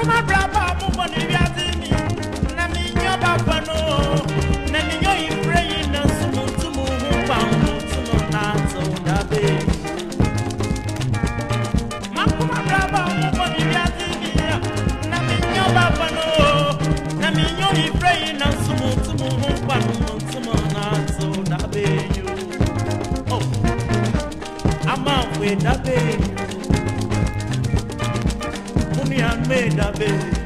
Makuma braba mu primeira vez.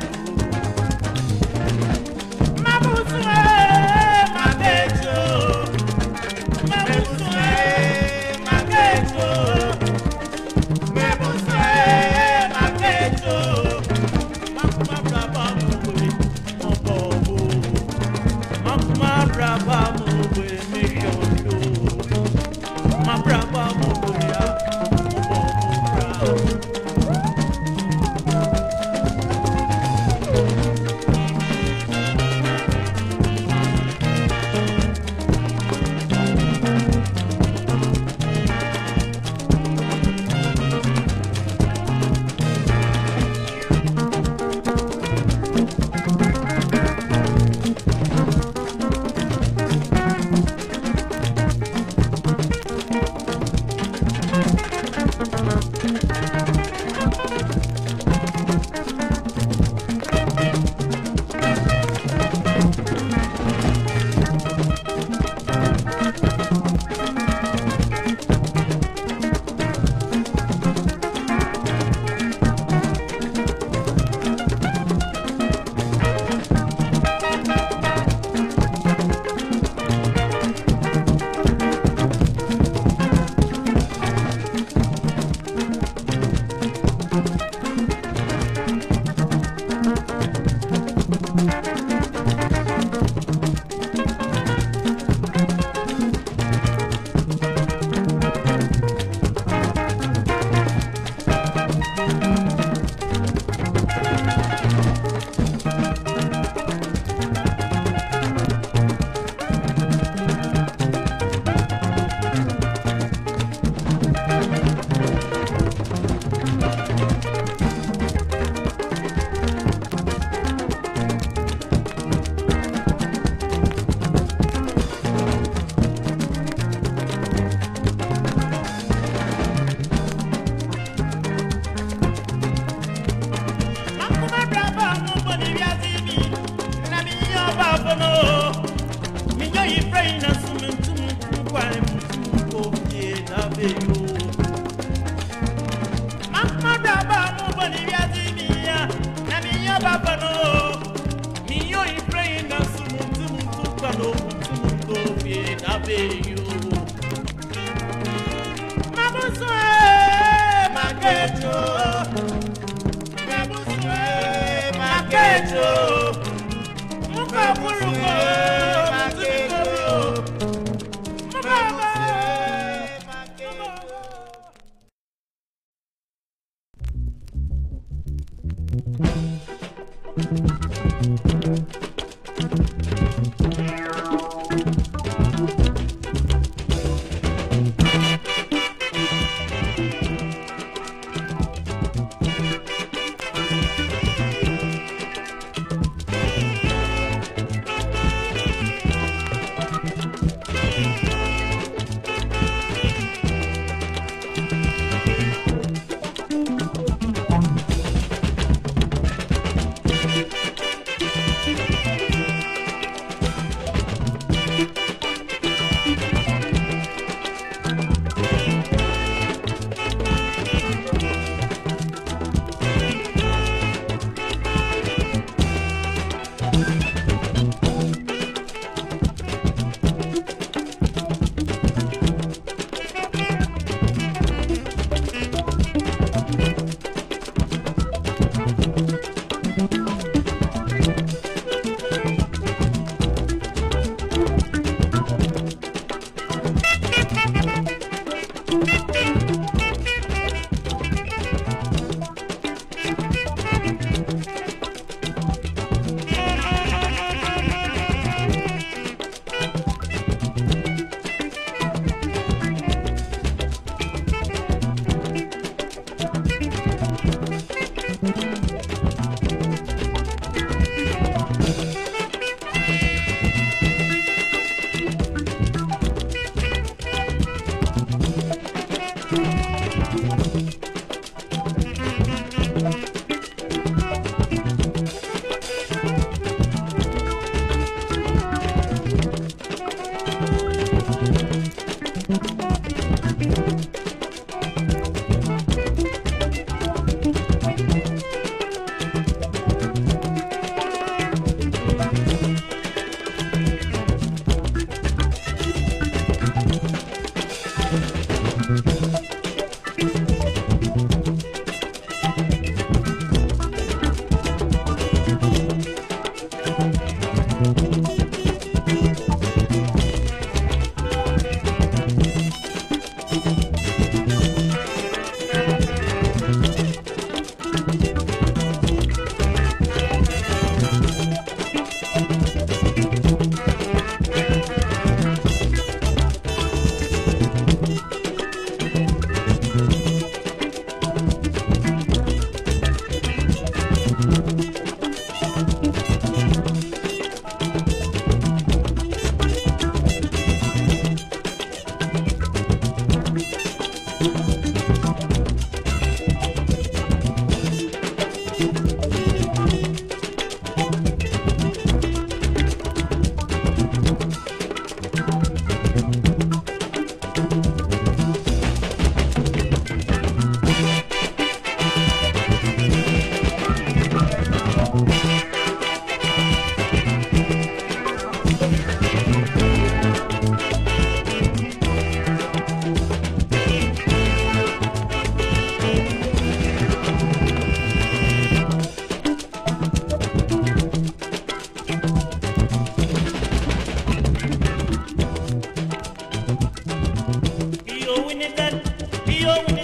Ɛboa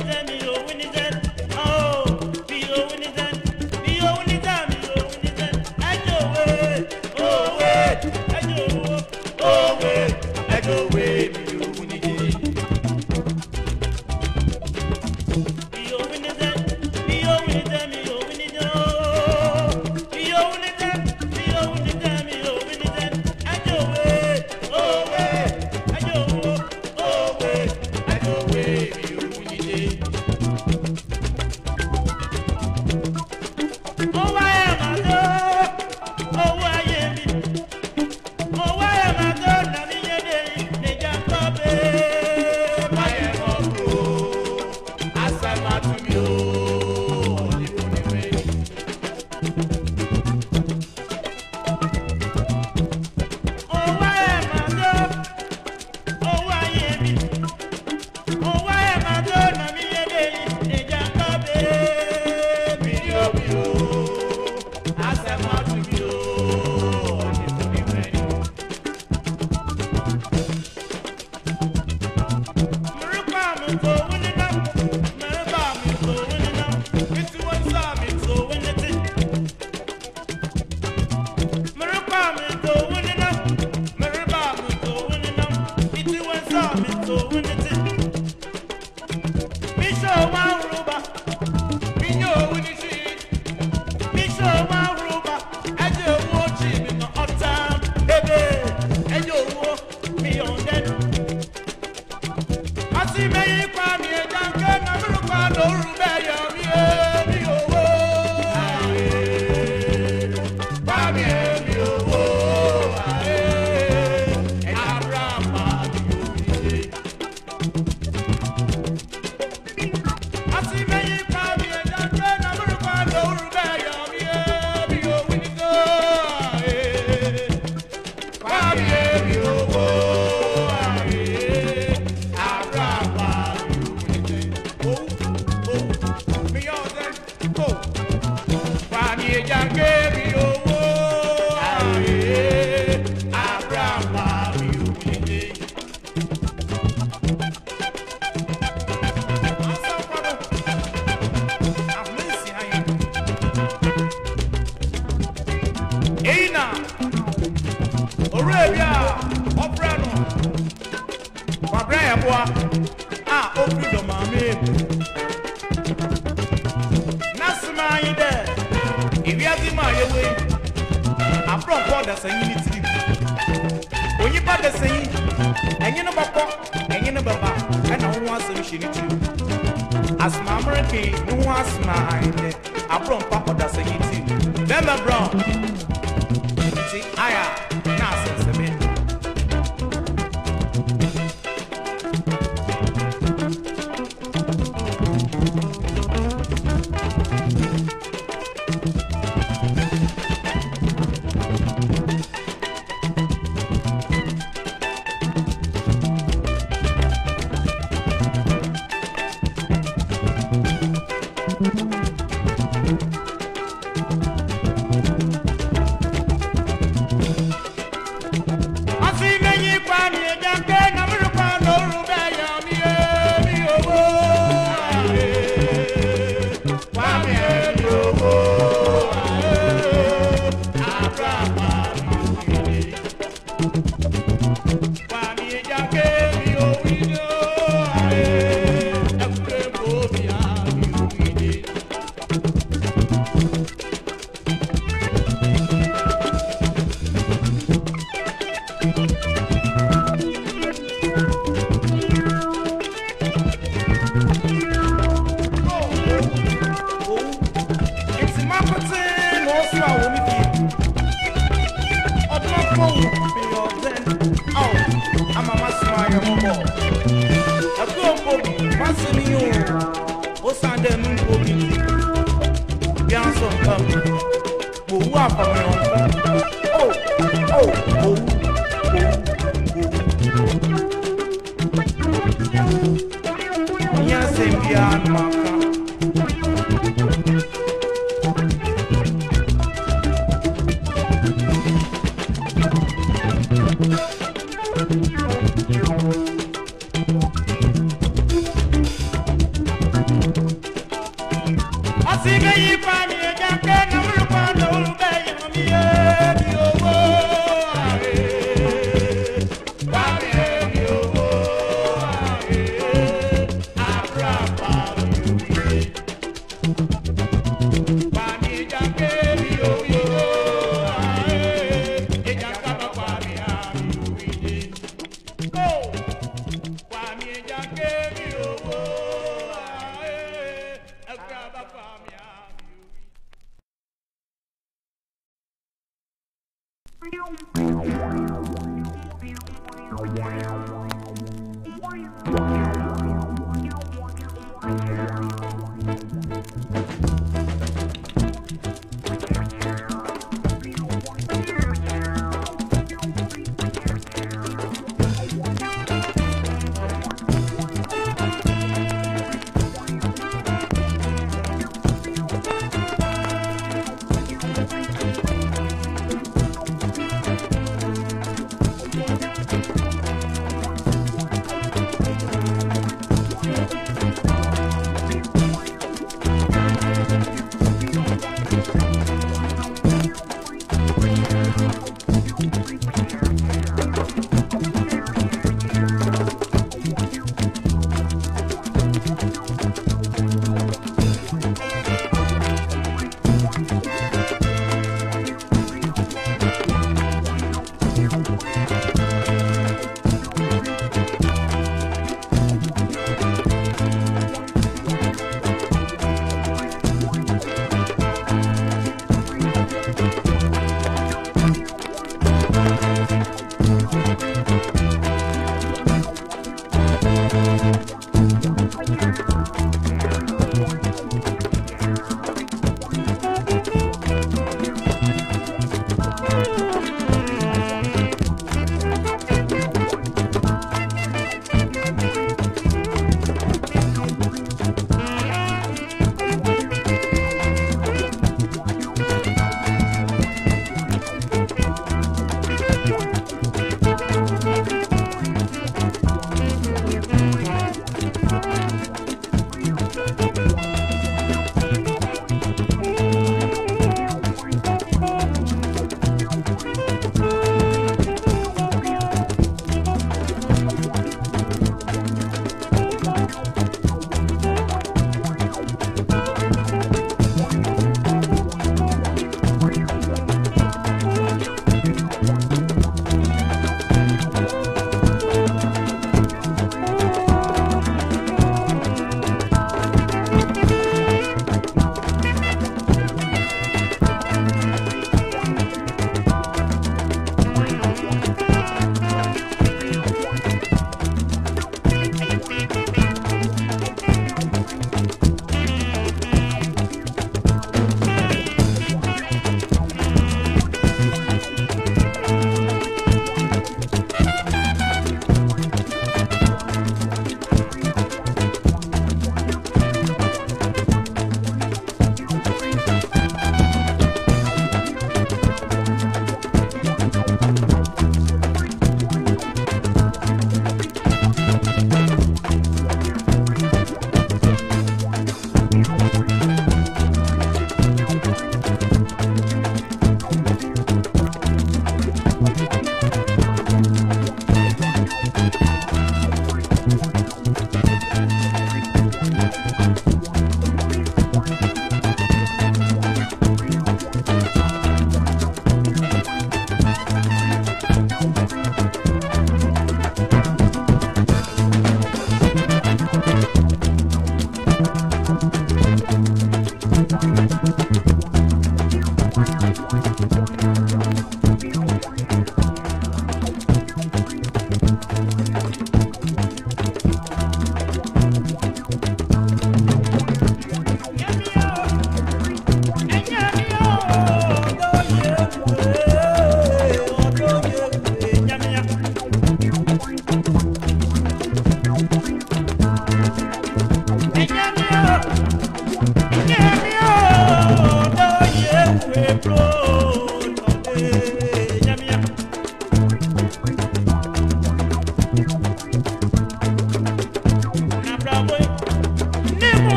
Asi asɛm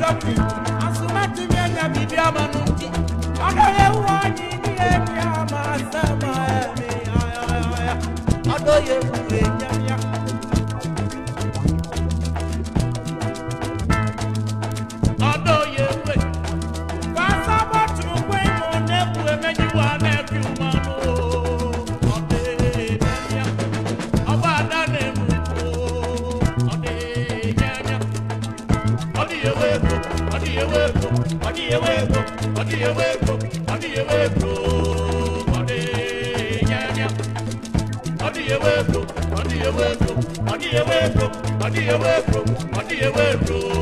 dɔpi asumati mi anya mi di ama nu nti ɔdɔ yɛ wɔ anyi mi yɛ mi ama sɛ ma yɛ mi ayɔyɔyɔ. away from, I need away from, I need away from, I need away from.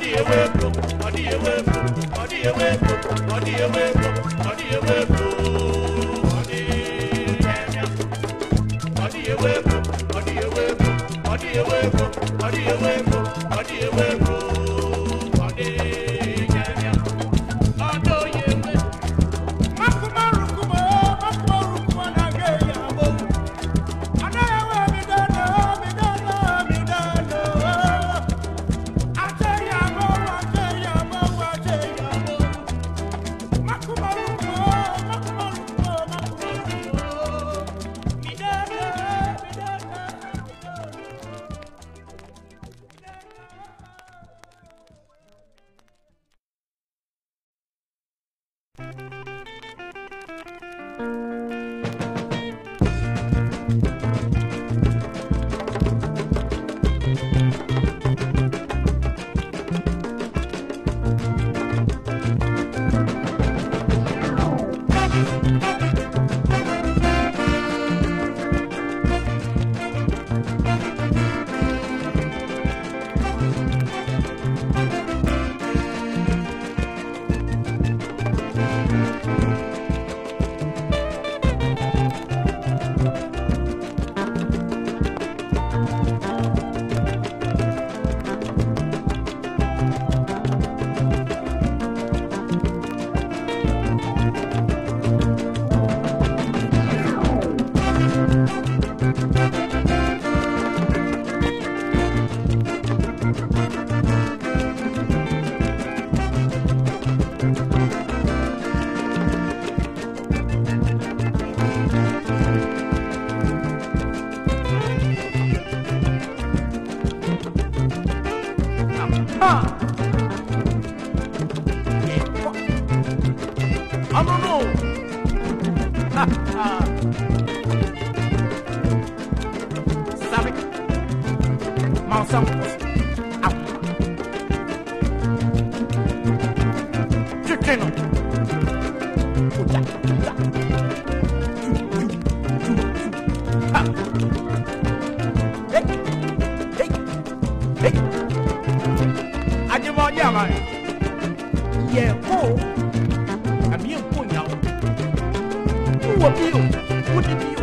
ọdí ewé bò ọdí ewé bò ọdí ewé bò ọdí ewé bò ọdí ewé bò ọdí ẹ̀yà ọdí ewé bò ọdí ewé bò ọdí ewé bò ọdí ewé bò ọdí ewé bò. Yẹ̀kọ́ àmì ẹ̀kọ́ ìyàwó. Wúwo bí you? What bí you?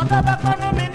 Mother, the